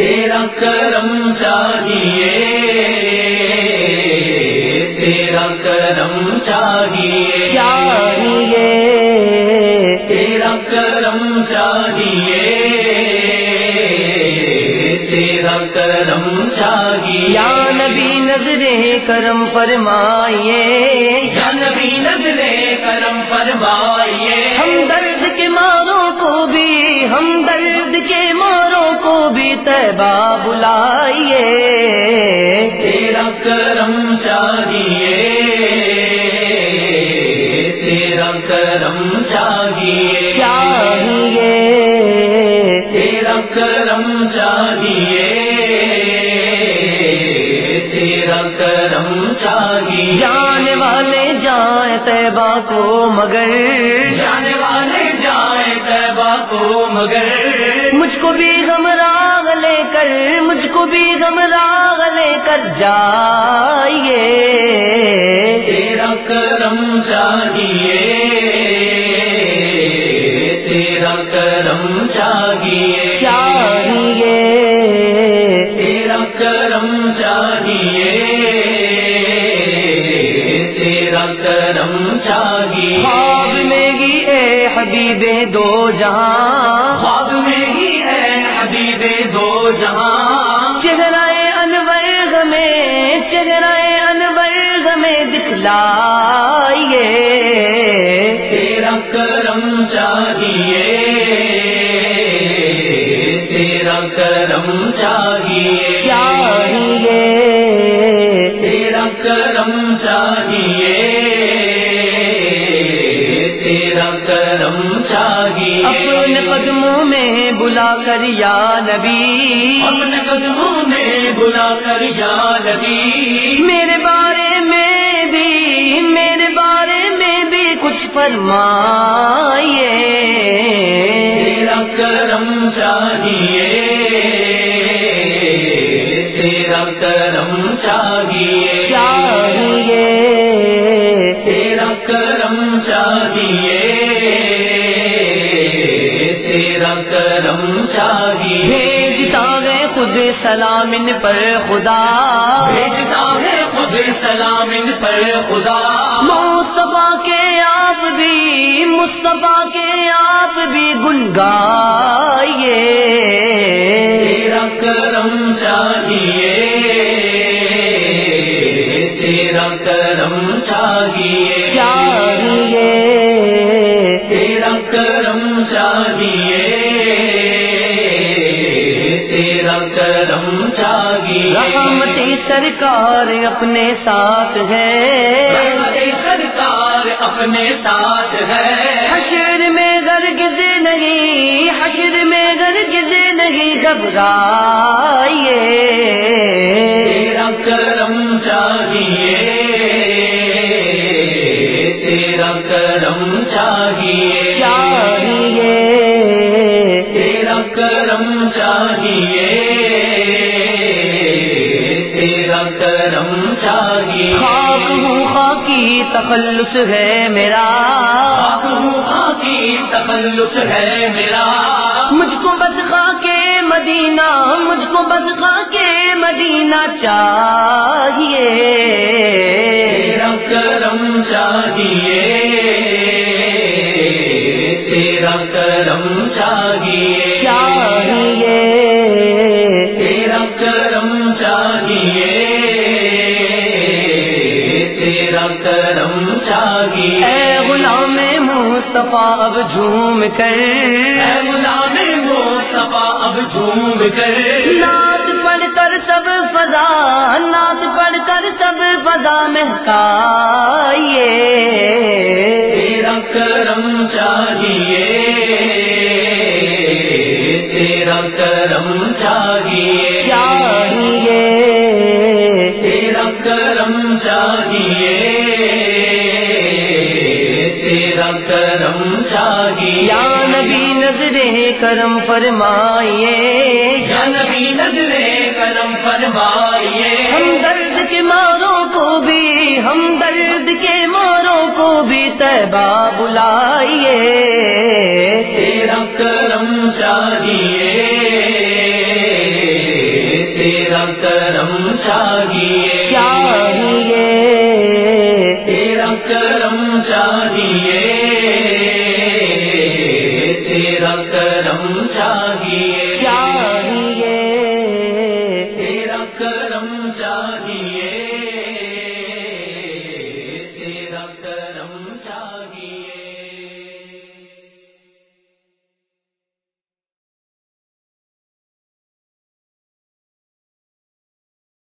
تیرا کرم چاہیے تیرا کرم چاہیے۔ چاہیے۔ تیرا کرم چاہیے تیرا کرم چاہیے۔ یا نبی نظر کرم فرمائیے۔ یا نبی نظر کرم فرمائیے۔ ہم درد کے ماروں کو بھی ہم درد کے ماروں کو بھی تیبا بلائیے۔ تیرا کرم چاہیے۔ تیرا کرم چاہیے۔ چاہیے۔ تیرا کرم چاہیے۔ تیرا کرم چاہیے۔ جانے والے جائیں تیبا کو مگر۔ جانے والے جائیں تیبا کو مگر۔ کو بھی غم راگ لے کر مجھ کو بھی غم راگ لے کر جائیے۔ تیرا کرم چاہیے تیرا کرم چاہیے چاہیے تیرا کرم چاہیے تیرا کرم چاہیے خواب میں ہی اے حبیب دو جہاں۔ خواب جہاں چہرہ انور ہمیں چہرہ انور ہمیں دکھلائیے۔ تیرا کرم چاہیے تیرا کرم چاہیے۔ چاہیے۔ تیرا کرم چاہیے تیرا کرم چاہیے۔ اپنے قدموں بلا کر یا نبی۔ اپنے قدموں میں بلا کر یا نبی۔ میرے بارے میں بھی میرے بارے میں بھی کچھ فرمائیے چاہیے۔ بھیجتا ہے خود سلام ان پر خدا۔ بھیجتا ہے خود سلام ان پر خدا۔ مصطفیٰ کے آپ بھی مصطفیٰ کے آپ بھی گنگائیے۔ تیرا کرم چاہیے۔ تیرا کرم چاہیے۔ چاہیے۔ تیرا کرم چاہیے۔ سرکار اپنے ساتھ ہے۔ سرکار اپنے ساتھ ہے۔ حشر میں گرگز نہیں حشر میں گرگز نہیں گھبرائیے تیرا کرم چاہیے تیرا کرم چاہیے۔ چاہیے۔ تیرا کرم چاہیے۔ تخلص ہے میرا۔ تخلص ہے میرا۔ مجھ کو بس کے مدینہ مجھ کو بس کے مدینہ چاہیے۔ مصطفیٰ اب جھوم کر اے غلام مصطفیٰ اب جھوم کر نعت پڑھ کر سب فضا نعت پڑھ کر سب فضا مہکائیے۔ نبی نظر کرم فرمائیے۔ یا نبی نظر کرم فرمائیے۔ ہم درد کے ماروں کو بھی ہم درد کے ماروں کو بھی تیبا بلائیے۔ تیرا کرم چاہیے۔ تیرا کرم چاہیے۔ سمجھا گی کیا